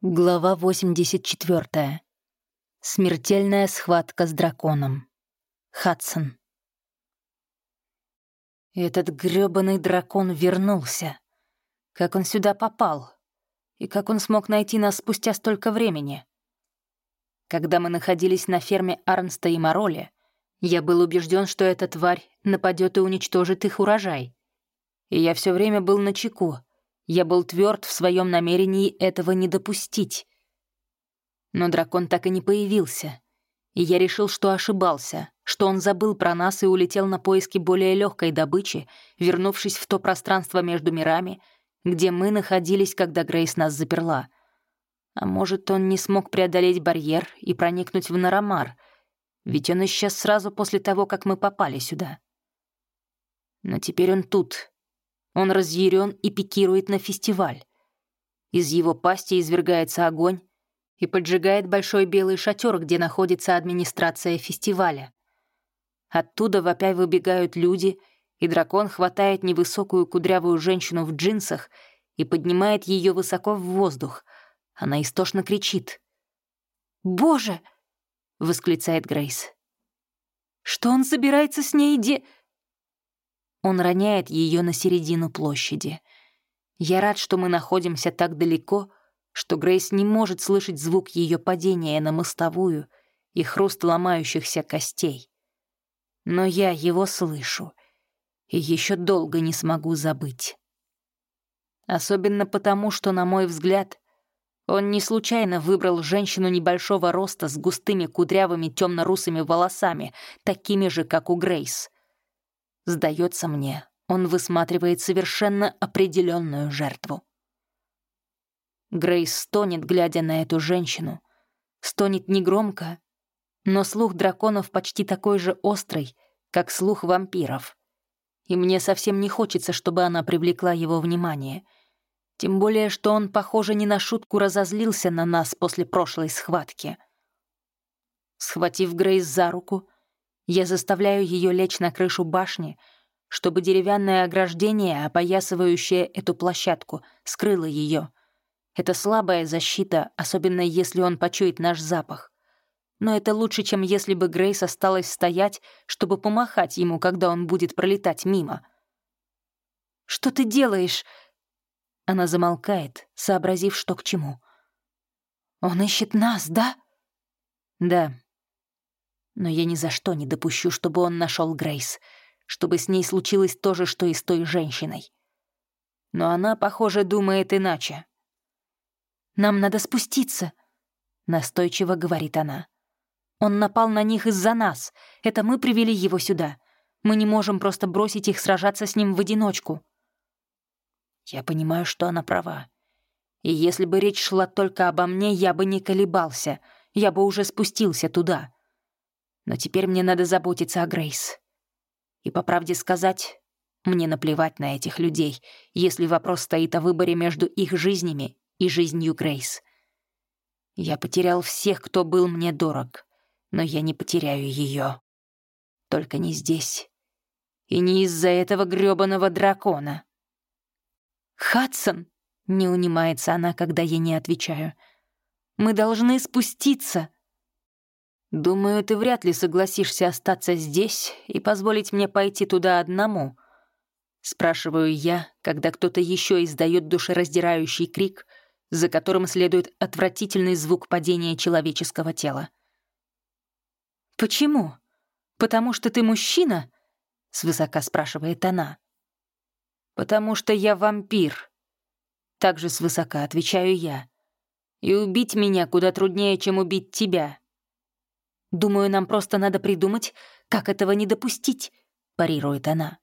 Глава 84. Смертельная схватка с драконом. Хадсон. Этот грёбаный дракон вернулся. Как он сюда попал? И как он смог найти нас спустя столько времени? Когда мы находились на ферме Арнста и Мороли, я был убежден, что эта тварь нападет и уничтожит их урожай. И я все время был на чеку, я был тверд в своем намерении этого не допустить. Но дракон так и не появился. И я решил, что ошибался, что он забыл про нас и улетел на поиски более легкой добычи, вернувшись в то пространство между мирами, где мы находились, когда Грейс нас заперла. А может, он не смог преодолеть барьер и проникнуть в Нарамар, ведь он исчез сразу после того, как мы попали сюда. Но теперь он тут, он разъярен и пикирует на фестиваль. Из его пасти извергается огонь и поджигает большой белый шатер, где находится администрация фестиваля. Оттуда вопя выбегают люди, и дракон хватает невысокую кудрявую женщину в джинсах и поднимает ее высоко в воздух. Она истошно кричит. «Боже!» — восклицает Грейс. «Что он собирается с ней де...» Он роняет ее на середину площади. Я рад, что мы находимся так далеко, что Грейс не может слышать звук ее падения на мостовую и хруст ломающихся костей. Но я его слышу и еще долго не смогу забыть. Особенно потому, что, на мой взгляд, он не случайно выбрал женщину небольшого роста с густыми кудрявыми темно-русыми волосами, такими же, как у Грейс — Сдается мне, он высматривает совершенно определенную жертву. Грейс стонет, глядя на эту женщину. Стонет негромко, но слух драконов почти такой же острый, как слух вампиров. И мне совсем не хочется, чтобы она привлекла его внимание. Тем более, что он, похоже, не на шутку разозлился на нас после прошлой схватки. Схватив Грейс за руку, я заставляю ее лечь на крышу башни, чтобы деревянное ограждение, опоясывающее эту площадку, скрыло ее. Это слабая защита, особенно если он почует наш запах. Но это лучше, чем если бы Грейс осталась стоять, чтобы помахать ему, когда он будет пролетать мимо. «Что ты делаешь?» Она замолкает, сообразив, что к чему. «Он ищет нас, да?» «Да», но я ни за что не допущу, чтобы он нашел Грейс, чтобы с ней случилось то же, что и с той женщиной. Но она, похоже, думает иначе. «Нам надо спуститься», — настойчиво говорит она. «Он напал на них из-за нас. Это мы привели его сюда. Мы не можем просто бросить их сражаться с ним в одиночку». Я понимаю, что она права. И если бы речь шла только обо мне, я бы не колебался. Я бы уже спустился туда. Но теперь мне надо заботиться о Грейс. И по правде сказать, мне наплевать на этих людей, если вопрос стоит о выборе между их жизнями и жизнью Грейс. Я потерял всех, кто был мне дорог, но я не потеряю ее. Только не здесь. И не из-за этого грёбаного дракона. «Хадсон!» — не унимается она, когда я не отвечаю. «Мы должны спуститься!» «Думаю, ты вряд ли согласишься остаться здесь и позволить мне пойти туда одному», — спрашиваю я, когда кто-то еще издает душераздирающий крик, за которым следует отвратительный звук падения человеческого тела. «Почему? Потому что ты мужчина?» — свысока спрашивает она. «Потому что я вампир», — также свысока отвечаю я. «И убить меня куда труднее, чем убить тебя». «Думаю, нам просто надо придумать, как этого не допустить», — парирует она.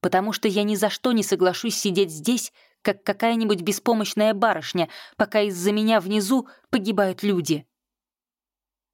«Потому что я ни за что не соглашусь сидеть здесь, как какая-нибудь беспомощная барышня, пока из-за меня внизу погибают люди».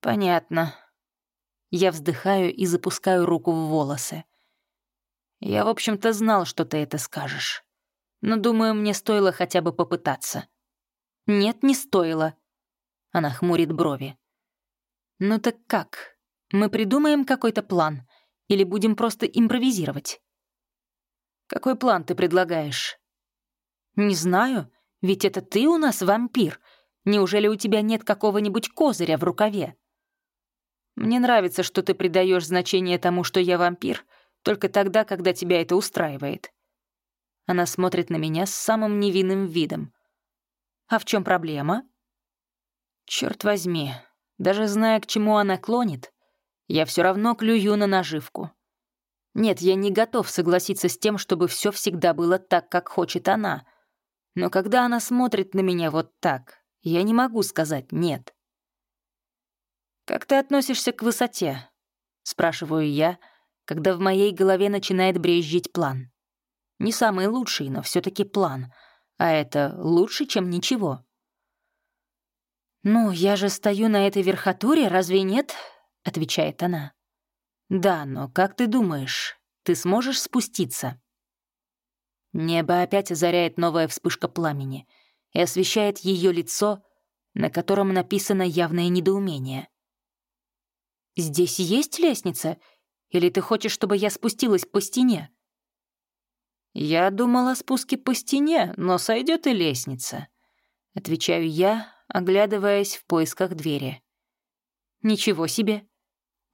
«Понятно». Я вздыхаю и запускаю руку в волосы. «Я, в общем-то, знал, что ты это скажешь. Но, думаю, мне стоило хотя бы попытаться». «Нет, не стоило». Она хмурит брови. «Ну так как? Мы придумаем какой-то план? Или будем просто импровизировать?» «Какой план ты предлагаешь?» «Не знаю, ведь это ты у нас вампир. Неужели у тебя нет какого-нибудь козыря в рукаве? Мне нравится, что ты придаешь значение тому, что я вампир, только тогда, когда тебя это устраивает. Она смотрит на меня с самым невинным видом. А в чем проблема? Черт возьми, даже зная, к чему она клонит, я все равно клюю на наживку. Нет, я не готов согласиться с тем, чтобы все всегда было так, как хочет она. Но когда она смотрит на меня вот так, я не могу сказать «нет». «Как ты относишься к высоте?» — спрашиваю я, когда в моей голове начинает брезжить план. Не самый лучший, но все таки план. А это лучше, чем ничего. «Ну, я же стою на этой верхотуре, разве нет?» — отвечает она. «Да, но как ты думаешь, ты сможешь спуститься?» Небо опять озаряет новая вспышка пламени и освещает ее лицо, на котором написано явное недоумение. «Здесь есть лестница? Или ты хочешь, чтобы я спустилась по стене?» «Я думала о спуске по стене, но сойдет и лестница», — отвечаю я, оглядываясь в поисках двери. «Ничего себе!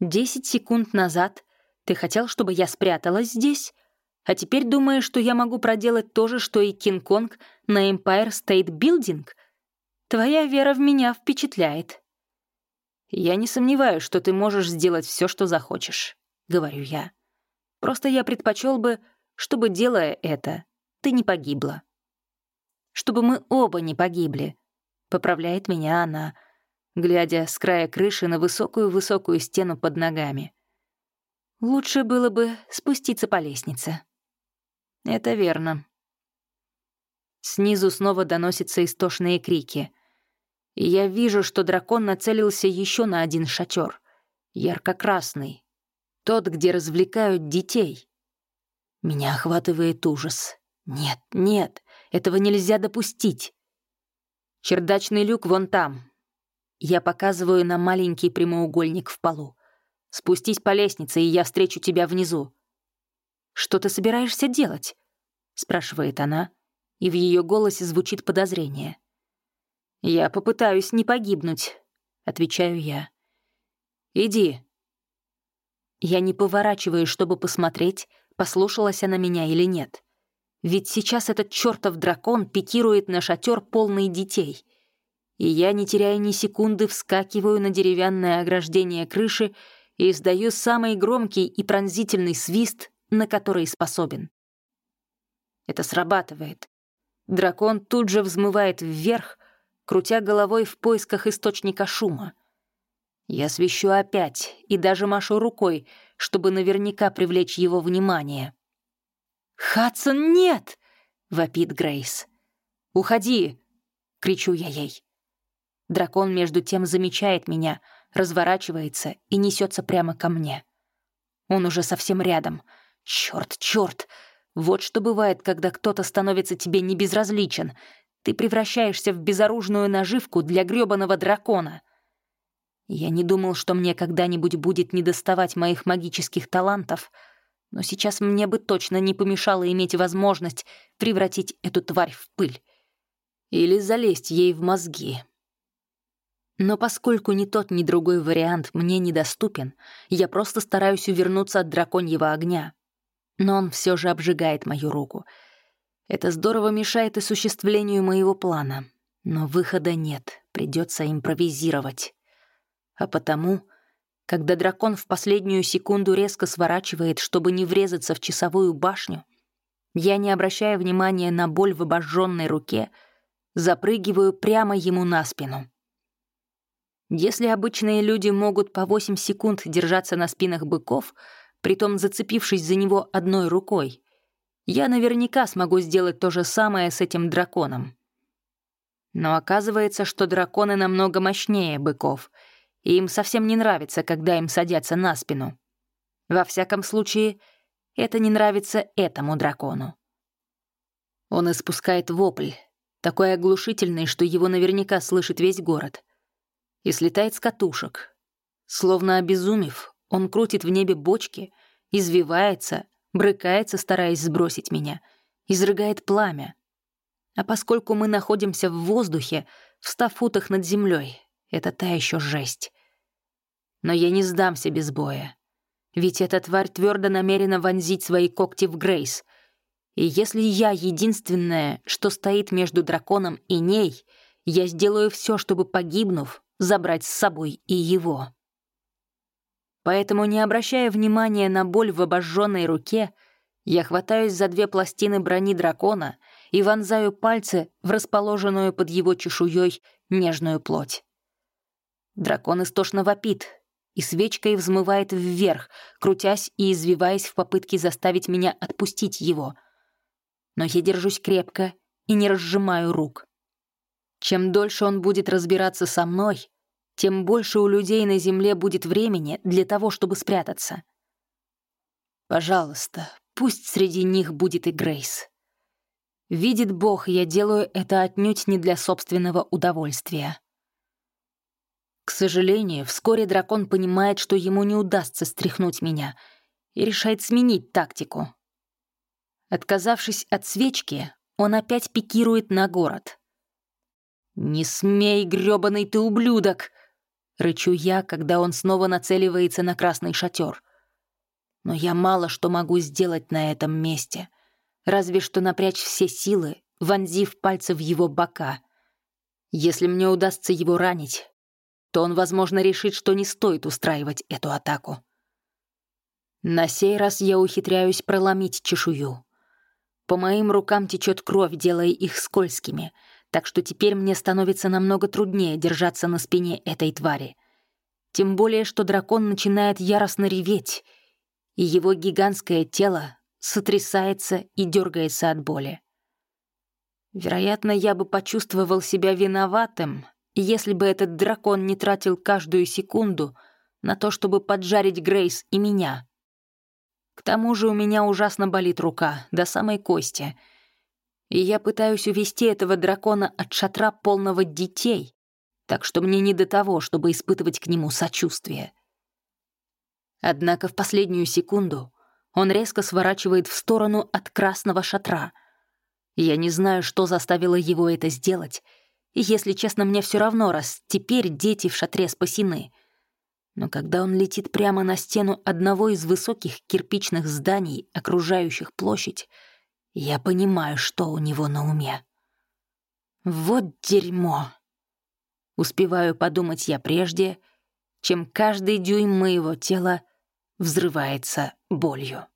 Десять секунд назад ты хотел, чтобы я спряталась здесь, а теперь думаешь, что я могу проделать то же, что и Кинг-Конг на Empire State Building? Твоя вера в меня впечатляет». «Я не сомневаюсь, что ты можешь сделать все, что захочешь», — говорю я. «Просто я предпочел бы, чтобы, делая это, ты не погибла». «Чтобы мы оба не погибли», — поправляет меня она, глядя с края крыши на высокую-высокую стену под ногами. «Лучше было бы спуститься по лестнице». «Это верно». Снизу снова доносятся истошные крики — я вижу, что дракон нацелился еще на один шатер, ярко-красный, тот, где развлекают детей. Меня охватывает ужас. Нет, нет, этого нельзя допустить. Чердачный люк вон там. Я показываю на маленький прямоугольник в полу. Спустись по лестнице, и я встречу тебя внизу. «Что ты собираешься делать?» — спрашивает она, и в ее голосе звучит подозрение. «Я попытаюсь не погибнуть», — отвечаю я. «Иди». Я не поворачиваюсь, чтобы посмотреть, послушалась она меня или нет. Ведь сейчас этот чертов дракон пикирует на шатер полный детей. И я, не теряя ни секунды, вскакиваю на деревянное ограждение крыши и издаю самый громкий и пронзительный свист, на который способен. Это срабатывает. Дракон тут же взмывает вверх, крутя головой в поисках источника шума. Я свищу опять и даже машу рукой, чтобы наверняка привлечь его внимание. «Хадсон, нет!» — вопит Грейс. «Уходи!» — кричу я ей. Дракон между тем замечает меня, разворачивается и несется прямо ко мне. Он уже совсем рядом. Черт, черт! Вот что бывает, когда кто-то становится тебе небезразличен, ты превращаешься в безоружную наживку для грёбаного дракона. Я не думал, что мне когда-нибудь будет недоставать моих магических талантов, но сейчас мне бы точно не помешало иметь возможность превратить эту тварь в пыль. Или залезть ей в мозги. Но поскольку ни тот, ни другой вариант мне недоступен, я просто стараюсь увернуться от драконьего огня. Но он все же обжигает мою руку — это здорово мешает осуществлению моего плана. Но выхода нет, придется импровизировать. А потому, когда дракон в последнюю секунду резко сворачивает, чтобы не врезаться в часовую башню, я, не обращая внимания на боль в обожженной руке, запрыгиваю прямо ему на спину. Если обычные люди могут по 8 секунд держаться на спинах быков, притом зацепившись за него одной рукой, я наверняка смогу сделать то же самое с этим драконом. Но оказывается, что драконы намного мощнее быков, и им совсем не нравится, когда им садятся на спину. Во всяком случае, это не нравится этому дракону. Он испускает вопль, такой оглушительный, что его наверняка слышит весь город, и слетает с катушек. Словно обезумев, он крутит в небе бочки, извивается, брыкается, стараясь сбросить меня, изрыгает пламя. А поскольку мы находимся в воздухе, в ста футах над землей, это та еще жесть. Но я не сдамся без боя. Ведь эта тварь твердо намерена вонзить свои когти в Грейс. И если я единственное, что стоит между драконом и ней, я сделаю все, чтобы, погибнув, забрать с собой и его. Поэтому, не обращая внимания на боль в обожженной руке, я хватаюсь за две пластины брони дракона и вонзаю пальцы в расположенную под его чешуей нежную плоть. Дракон истошно вопит, и свечкой взмывает вверх, крутясь и извиваясь в попытке заставить меня отпустить его. Но я держусь крепко и не разжимаю рук. Чем дольше он будет разбираться со мной, тем больше у людей на Земле будет времени для того, чтобы спрятаться. Пожалуйста, пусть среди них будет и Грейс. Видит Бог, я делаю это отнюдь не для собственного удовольствия. К сожалению, вскоре дракон понимает, что ему не удастся стряхнуть меня, и решает сменить тактику. Отказавшись от свечки, он опять пикирует на город. «Не смей, грёбаный ты ублюдок!» — рычу я, когда он снова нацеливается на красный шатер. Но я мало что могу сделать на этом месте, разве что напрячь все силы, вонзив пальцы в его бока. Если мне удастся его ранить, то он, возможно, решит, что не стоит устраивать эту атаку. На сей раз я ухитряюсь проломить чешую. По моим рукам течет кровь, делая их скользкими, так что теперь мне становится намного труднее держаться на спине этой твари. Тем более, что дракон начинает яростно реветь, и его гигантское тело сотрясается и дергается от боли. Вероятно, я бы почувствовал себя виноватым, если бы этот дракон не тратил каждую секунду на то, чтобы поджарить Грейс и меня. К тому же у меня ужасно болит рука, до самой кости. И я пытаюсь увести этого дракона от шатра полного детей, так что мне не до того, чтобы испытывать к нему сочувствие. Однако в последнюю секунду он резко сворачивает в сторону от красного шатра. Я не знаю, что заставило его это сделать, и, если честно, мне все равно, раз теперь дети в шатре спасены. Но когда он летит прямо на стену одного из высоких кирпичных зданий, окружающих площадь, я понимаю, что у него на уме. Вот дерьмо. Успеваю подумать я прежде, чем каждый дюйм моего тела взрывается болью.